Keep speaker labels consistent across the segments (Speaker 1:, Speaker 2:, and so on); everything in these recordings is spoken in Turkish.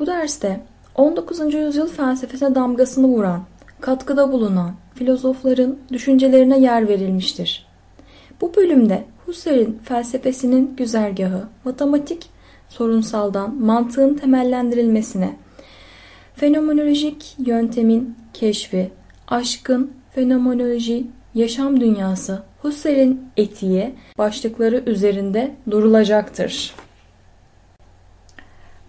Speaker 1: Bu derste 19. yüzyıl felsefesine damgasını vuran, katkıda bulunan filozofların düşüncelerine yer verilmiştir. Bu bölümde Husserl'in felsefesinin güzergahı, matematik sorunsaldan mantığın temellendirilmesine, fenomenolojik yöntemin keşfi, aşkın fenomenoloji, yaşam dünyası, Husserl'in etiği başlıkları üzerinde durulacaktır.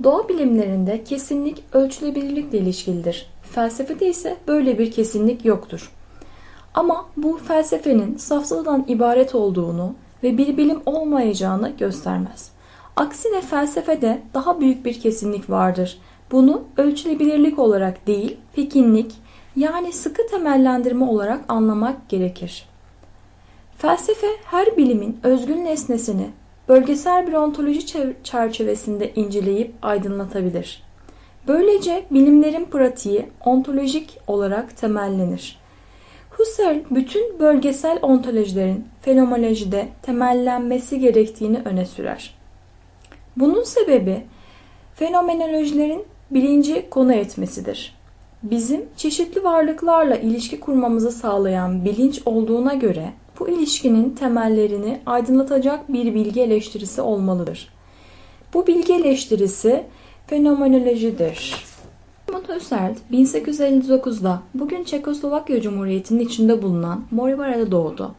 Speaker 1: Doğa bilimlerinde kesinlik ölçülebilirlikle ilişkilidir. Felsefede ise böyle bir kesinlik yoktur. Ama bu felsefenin safsatadan ibaret olduğunu ve bir bilim olmayacağını göstermez. Aksine felsefede daha büyük bir kesinlik vardır. Bunu ölçülebilirlik olarak değil, pekinlik yani sıkı temellendirme olarak anlamak gerekir. Felsefe her bilimin özgün nesnesini bölgesel bir ontoloji çerçevesinde inceleyip aydınlatabilir. Böylece bilimlerin pratiği ontolojik olarak temellenir. Husserl bütün bölgesel ontolojilerin fenomenolojide temellenmesi gerektiğini öne sürer. Bunun sebebi fenomenolojilerin bilinci konu etmesidir. Bizim çeşitli varlıklarla ilişki kurmamızı sağlayan bilinç olduğuna göre bu ilişkinin temellerini aydınlatacak bir bilgi eleştirisi olmalıdır. Bu bilgi eleştirisi fenomenolojidir. Edmund Husserl 1859'da bugün Çekoslovakya Cumhuriyeti'nin içinde bulunan Moribara'da doğdu.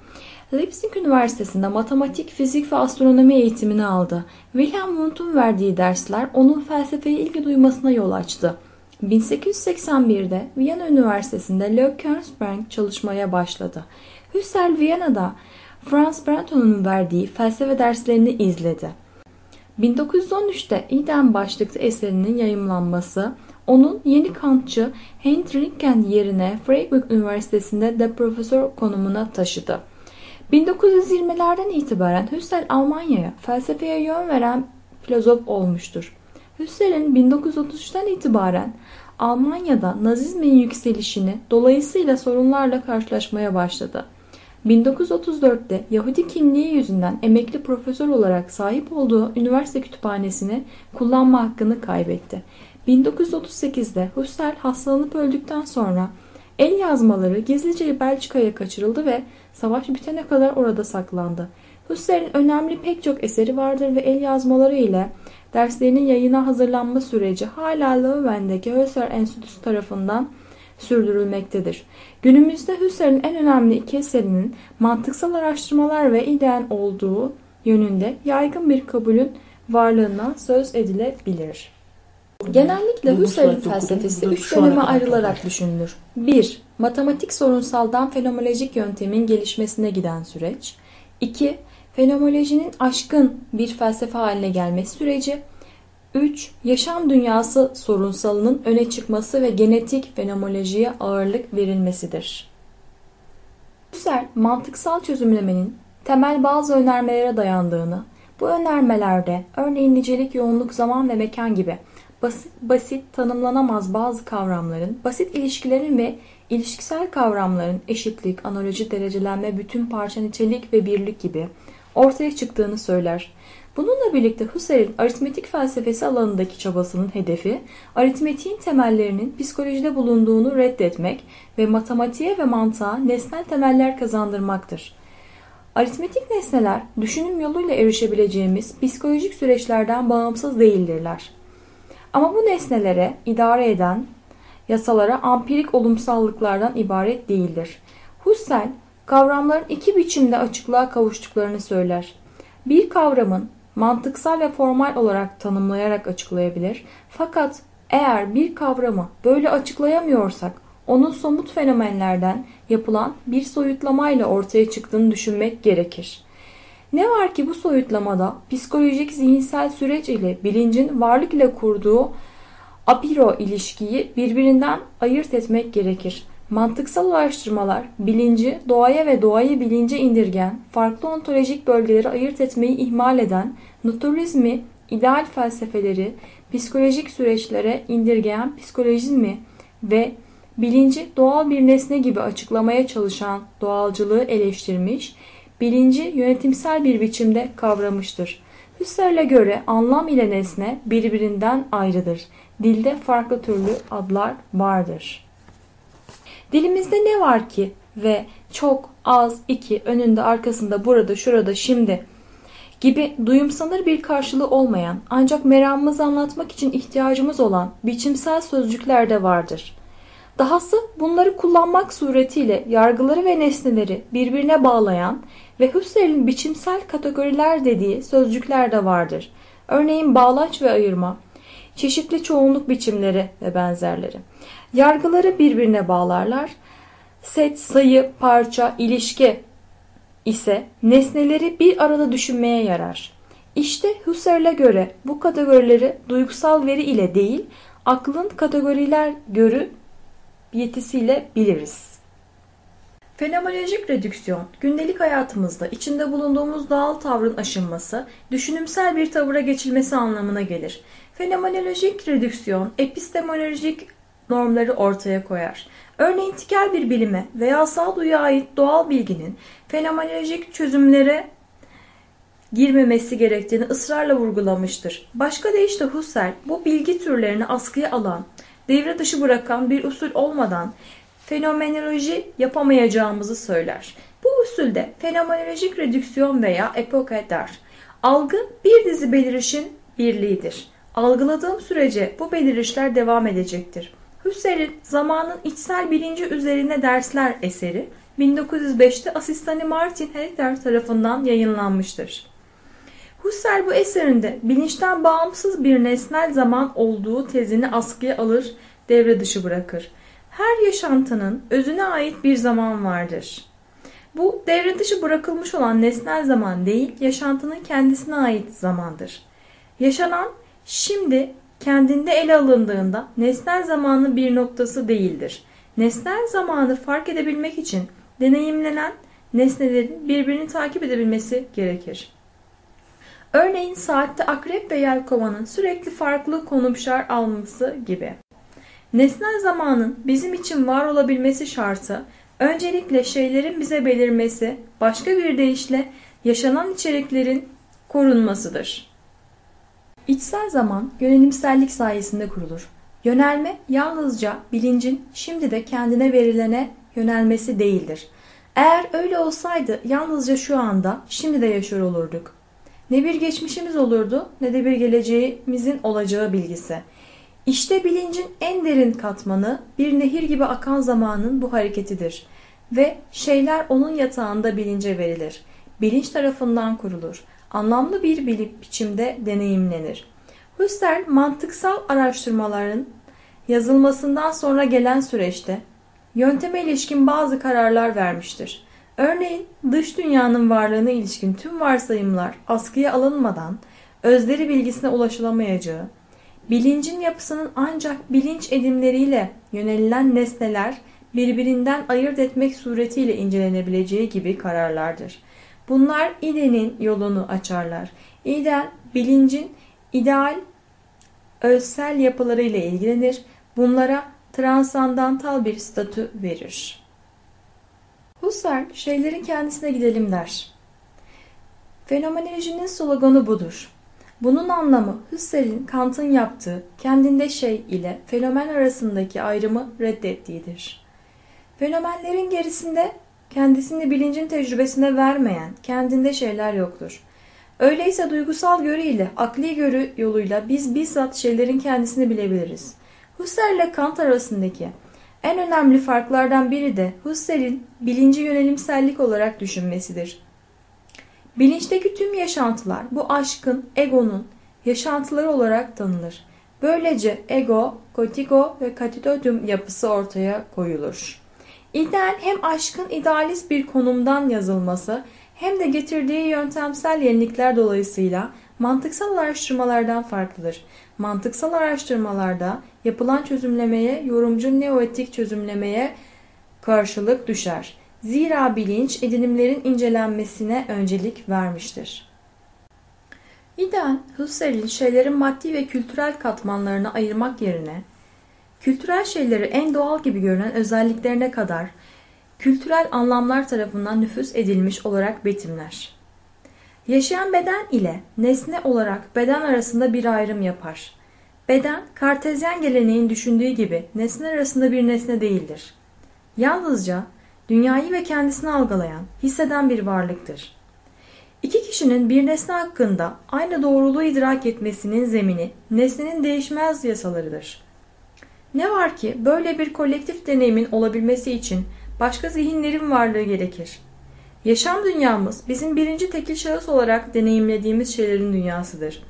Speaker 1: Leipzig Üniversitesi'nde matematik, fizik ve astronomi eğitimini aldı. Wilhelm Wundt'un verdiği dersler onun felsefeye ilgi duymasına yol açtı. 1881'de Viyana Üniversitesi'nde Leo Kersberg çalışmaya başladı. Husserl Viyana'da Franz Brenton'un verdiği felsefe derslerini izledi. 1913'te İdem başlıklı eserinin yayımlanması onun yeni kantçı Heinrich Rinken yerine Freiburg Üniversitesi'nde de profesör konumuna taşıdı. 1920'lerden itibaren Husserl Almanya'ya felsefeye yön veren filozof olmuştur. Husserl'in 1933'ten itibaren Almanya'da Nazizmin yükselişini dolayısıyla sorunlarla karşılaşmaya başladı. 1934'te Yahudi kimliği yüzünden emekli profesör olarak sahip olduğu üniversite kütüphanesini kullanma hakkını kaybetti. 1938'de Husserl hastalanıp öldükten sonra el yazmaları gizlice Belçika'ya kaçırıldı ve savaş bitene kadar orada saklandı. Husserl'in önemli pek çok eseri vardır ve el yazmaları ile derslerinin yayına hazırlanma süreci hala Leuven'deki Husserl Enstitüsü tarafından sürdürülmektedir. Günümüzde Husserl'in en önemli iki eserinin mantıksal araştırmalar ve ideal olduğu yönünde yaygın bir kabulün varlığına söz edilebilir. Genellikle Husserl'in felsefesi üç döneme ayrılarak düşünülür. 1. Matematik sorunsaldan fenomenolojik yöntemin gelişmesine giden süreç. 2. Fenomenolojinin aşkın bir felsefe haline gelmesi süreci. 3. Yaşam dünyası sorunsalının öne çıkması ve genetik fenomenolojiye ağırlık verilmesidir. Husserl, mantıksal çözümlemenin temel bazı önermelere dayandığını, bu önermelerde örneğin nicelik, yoğunluk, zaman ve mekan gibi basit, basit tanımlanamaz bazı kavramların, basit ilişkilerin ve ilişkisel kavramların eşitlik, analoji, derecelenme, bütün parça nitelik ve birlik gibi ortaya çıktığını söyler. Bununla birlikte Husserl'in aritmetik felsefesi alanındaki çabasının hedefi, aritmetiğin temellerinin psikolojide bulunduğunu reddetmek ve matematiğe ve mantığa nesnel temeller kazandırmaktır. Aritmetik nesneler, düşünüm yoluyla erişebileceğimiz psikolojik süreçlerden bağımsız değildirler. Ama bu nesnelere idare eden yasalara ampirik olumsallıklardan ibaret değildir. Husserl, kavramların iki biçimde açıklığa kavuştuklarını söyler. Bir kavramın mantıksal ve formal olarak tanımlayarak açıklayabilir. Fakat eğer bir kavramı böyle açıklayamıyorsak onun somut fenomenlerden yapılan bir soyutlamayla ortaya çıktığını düşünmek gerekir. Ne var ki bu soyutlamada psikolojik zihinsel süreç ile bilincin varlık ile kurduğu apiro ilişkiyi birbirinden ayırt etmek gerekir. Mantıksal araştırmalar bilinci doğaya ve doğayı bilince indirgen, farklı ontolojik bölgeleri ayırt etmeyi ihmal eden, naturalizmi, ideal felsefeleri, psikolojik süreçlere indirgeyen psikolojizmi ve bilinci doğal bir nesne gibi açıklamaya çalışan doğalcılığı eleştirmiş, bilinci yönetimsel bir biçimde kavramıştır. Husserl'e göre anlam ile nesne birbirinden ayrıdır Dilde farklı türlü adlar vardır. Dilimizde ne var ki ve çok, az, iki, önünde, arkasında, burada, şurada, şimdi gibi duyumsanır bir karşılığı olmayan ancak meramımızı anlatmak için ihtiyacımız olan biçimsel sözcükler de vardır. Dahası bunları kullanmak suretiyle yargıları ve nesneleri birbirine bağlayan ve Husserl'in biçimsel kategoriler dediği sözcükler de vardır. Örneğin bağlaç ve ayırma, çeşitli çoğunluk biçimleri ve benzerleri. Yargıları birbirine bağlarlar. Set, sayı, parça, ilişki ise nesneleri bir arada düşünmeye yarar. İşte Husserl'e göre bu kategorileri duygusal veri ile değil, aklın kategoriler görü yetisiyle biliriz. Fenomenolojik redüksiyon, gündelik hayatımızda içinde bulunduğumuz doğal tavrın aşınması, düşünümsel bir tavıra geçilmesi anlamına gelir. Fenomenolojik redüksiyon, epistemolojik normları ortaya koyar. Örneğin tikel bir bilime veya sağduyuya ait doğal bilginin fenomenolojik çözümlere girmemesi gerektiğini ısrarla vurgulamıştır. Başka deyişle Husserl bu bilgi türlerini askıya alan, devre dışı bırakan bir usul olmadan fenomenoloji yapamayacağımızı söyler. Bu usulde fenomenolojik redüksiyon veya epoke der. Algı bir dizi belirişin birliğidir. Algıladığım sürece bu belirişler devam edecektir. Husserl'in Zamanın İçsel Bilinci Üzerine Dersler eseri 1905'te asistanı Martin Heidegger tarafından yayınlanmıştır. Husserl bu eserinde bilinçten bağımsız bir nesnel zaman olduğu tezini askıya alır, devre dışı bırakır. Her yaşantının özüne ait bir zaman vardır. Bu devre dışı bırakılmış olan nesnel zaman değil, yaşantının kendisine ait zamandır. Yaşanan şimdi kendinde ele alındığında nesnel zamanın bir noktası değildir. Nesnel zamanı fark edebilmek için deneyimlenen nesnelerin birbirini takip edebilmesi gerekir. Örneğin saatte akrep ve yelkovanın sürekli farklı konumşar alması gibi. Nesnel zamanın bizim için var olabilmesi şartı öncelikle şeylerin bize belirmesi, başka bir deyişle yaşanan içeriklerin korunmasıdır. İçsel zaman yönelimsellik sayesinde kurulur. Yönelme yalnızca bilincin şimdi de kendine verilene yönelmesi değildir. Eğer öyle olsaydı yalnızca şu anda şimdi de yaşıyor olurduk. Ne bir geçmişimiz olurdu ne de bir geleceğimizin olacağı bilgisi. İşte bilincin en derin katmanı bir nehir gibi akan zamanın bu hareketidir. Ve şeyler onun yatağında bilince verilir. Bilinç tarafından kurulur. Anlamlı bir bilip biçimde deneyimlenir. Husserl mantıksal araştırmaların yazılmasından sonra gelen süreçte yönteme ilişkin bazı kararlar vermiştir. Örneğin dış dünyanın varlığına ilişkin tüm varsayımlar askıya alınmadan özleri bilgisine ulaşılamayacağı, bilincin yapısının ancak bilinç edimleriyle yönelilen nesneler birbirinden ayırt etmek suretiyle incelenebileceği gibi kararlardır. Bunlar idenin yolunu açarlar. İden bilincin ideal özsel yapılarıyla ilgilenir, bunlara transandantal bir statü verir. Husserl şeylerin kendisine gidelim der. Fenomenolojinin sloganı budur. Bunun anlamı Husserl'in Kant'ın yaptığı kendinde şey ile fenomen arasındaki ayrımı reddettiğidir. Fenomenlerin gerisinde kendisini bilincin tecrübesine vermeyen kendinde şeyler yoktur. Öyleyse duygusal görü ile akli görü yoluyla biz bizzat şeylerin kendisini bilebiliriz. Husserl ile Kant arasındaki en önemli farklardan biri de Husserl'in bilinci yönelimsellik olarak düşünmesidir. Bilinçteki tüm yaşantılar bu aşkın, egonun yaşantıları olarak tanınır. Böylece ego, kotigo ve katitotum yapısı ortaya koyulur. İdeal hem aşkın idealist bir konumdan yazılması hem de getirdiği yöntemsel yenilikler dolayısıyla mantıksal araştırmalardan farklıdır. Mantıksal araştırmalarda yapılan çözümlemeye yorumcu neoetik çözümlemeye karşılık düşer. Zira bilinç edinimlerin incelenmesine öncelik vermiştir. İdeal, Husserl'in şeylerin maddi ve kültürel katmanlarını ayırmak yerine, kültürel şeyleri en doğal gibi görünen özelliklerine kadar kültürel anlamlar tarafından nüfus edilmiş olarak betimler. Yaşayan beden ile nesne olarak beden arasında bir ayrım yapar. Beden, kartezyen geleneğin düşündüğü gibi nesne arasında bir nesne değildir. Yalnızca dünyayı ve kendisini algılayan, hisseden bir varlıktır. İki kişinin bir nesne hakkında aynı doğruluğu idrak etmesinin zemini nesnenin değişmez yasalarıdır. Ne var ki böyle bir kolektif deneyimin olabilmesi için başka zihinlerin varlığı gerekir. Yaşam dünyamız bizim birinci tekil şahıs olarak deneyimlediğimiz şeylerin dünyasıdır.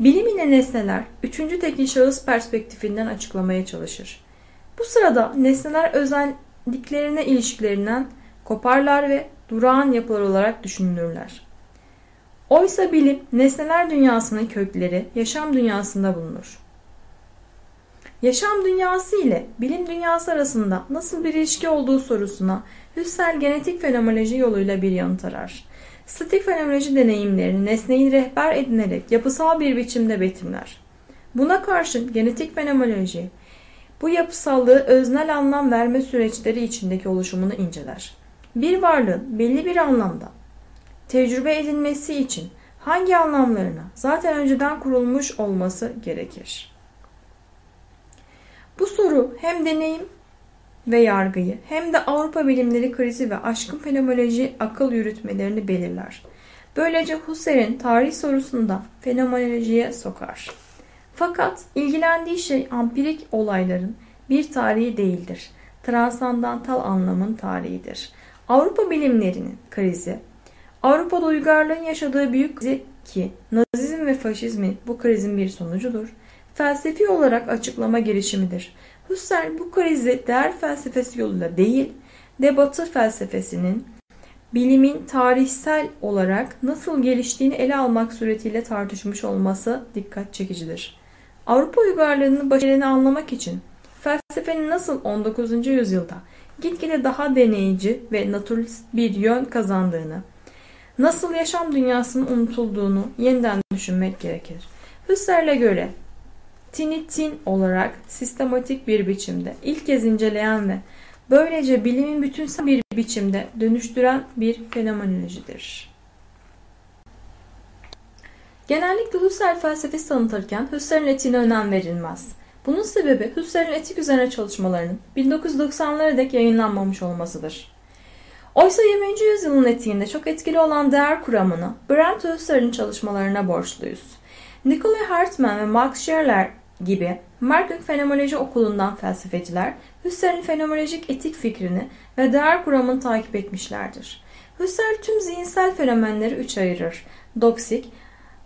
Speaker 1: Bilim ile nesneler üçüncü tekil şahıs perspektifinden açıklamaya çalışır. Bu sırada nesneler özelliklerine ilişkilerinden koparlar ve durağan yapılar olarak düşünülürler. Oysa bilim nesneler dünyasının kökleri yaşam dünyasında bulunur. Yaşam dünyası ile bilim dünyası arasında nasıl bir ilişki olduğu sorusuna Hüssel genetik fenomenoloji yoluyla bir yanıt arar. Statik fenomenoloji deneyimlerini nesneyi rehber edinerek yapısal bir biçimde betimler. Buna karşın genetik fenomenoloji bu yapısallığı öznel anlam verme süreçleri içindeki oluşumunu inceler. Bir varlığın belli bir anlamda tecrübe edilmesi için hangi anlamlarına zaten önceden kurulmuş olması gerekir? Bu soru hem deneyim ve yargıyı hem de Avrupa bilimleri krizi ve aşkın fenomenoloji akıl yürütmelerini belirler. Böylece Husserl'in tarih sorusunda fenomenolojiye sokar. Fakat ilgilendiği şey ampirik olayların bir tarihi değildir. Transandantal anlamın tarihidir. Avrupa bilimlerinin krizi, Avrupa'da uygarlığın yaşadığı büyük krizi ki Nazizm ve faşizmin bu krizin bir sonucudur felsefi olarak açıklama girişimidir. Husserl bu krizi değer felsefesi yoluyla değil de batı felsefesinin bilimin tarihsel olarak nasıl geliştiğini ele almak suretiyle tartışmış olması dikkat çekicidir. Avrupa uygarlığının başarını anlamak için felsefenin nasıl 19. yüzyılda gitgide daha deneyici ve naturalist bir yön kazandığını, nasıl yaşam dünyasının unutulduğunu yeniden düşünmek gerekir. Husserl'e göre tinitin olarak sistematik bir biçimde ilk kez inceleyen ve böylece bilimin bütünsel bir biçimde dönüştüren bir fenomenolojidir. Genellikle Husserl felsefesi tanıtırken Husserl'in etiğine önem verilmez. Bunun sebebi Husserl'in etik üzerine çalışmalarının 1990'lara dek yayınlanmamış olmasıdır. Oysa 20. yüzyılın etiğinde çok etkili olan değer kuramını Brent Husserl'in çalışmalarına borçluyuz. Nikolay Hartmann ve Max Scheler gibi Markov Fenomenoloji Okulu'ndan felsefeciler Husserl'in fenomenolojik etik fikrini ve değer kuramını takip etmişlerdir. Husserl tüm zihinsel fenomenleri üç ayırır. Doksik,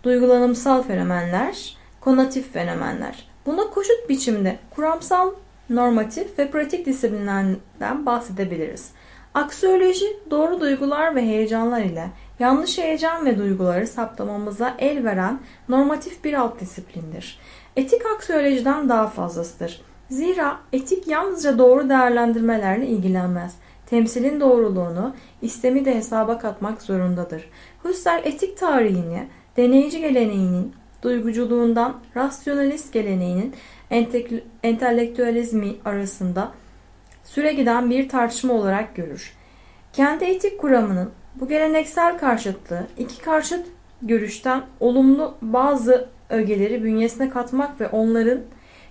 Speaker 1: duygulanımsal fenomenler, konatif fenomenler. Buna koşut biçimde kuramsal, normatif ve pratik disiplinlerden bahsedebiliriz. Aksiyoloji, doğru duygular ve heyecanlar ile yanlış heyecan ve duyguları saptamamıza el veren normatif bir alt disiplindir. Etik aksiyolojiden daha fazlasıdır. Zira etik yalnızca doğru değerlendirmelerle ilgilenmez. Temsilin doğruluğunu, istemi de hesaba katmak zorundadır. Husserl etik tarihini, deneyici geleneğinin duyguculuğundan rasyonalist geleneğinin entelektüelizmi arasında süre giden bir tartışma olarak görür. Kendi etik kuramının bu geleneksel karşıtlığı iki karşıt görüşten olumlu bazı ögeleri bünyesine katmak ve onların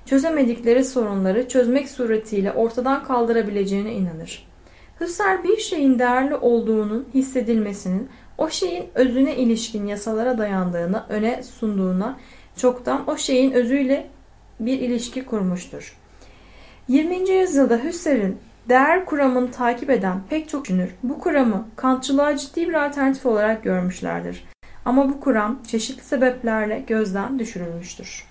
Speaker 1: çözemedikleri sorunları çözmek suretiyle ortadan kaldırabileceğine inanır. Husserl bir şeyin değerli olduğunun hissedilmesinin o şeyin özüne ilişkin yasalara dayandığını öne sunduğuna çoktan o şeyin özüyle bir ilişki kurmuştur. 20. yüzyılda Husserl'in değer kuramını takip eden pek çok düşünür bu kuramı Kantçılığa ciddi bir alternatif olarak görmüşlerdir. Ama bu kuram çeşitli sebeplerle gözden düşürülmüştür.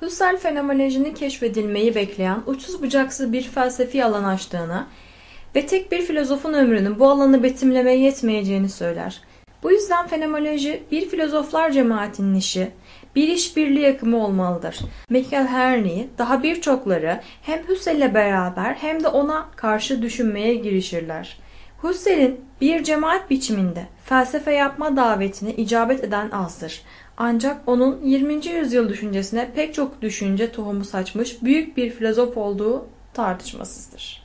Speaker 1: Husserl fenomenolojinin keşfedilmeyi bekleyen uçsuz bucaksız bir felsefi alan açtığını ve tek bir filozofun ömrünün bu alanı betimlemeye yetmeyeceğini söyler. Bu yüzden fenomenoloji bir filozoflar cemaatinin işi, bir işbirliği yakımı olmalıdır. Michael Herney daha birçokları hem Husserl'le beraber hem de ona karşı düşünmeye girişirler. Husserl'in bir cemaat biçiminde felsefe yapma davetine icabet eden azdır. Ancak onun 20. yüzyıl düşüncesine pek çok düşünce tohumu saçmış büyük bir filozof olduğu tartışmasızdır.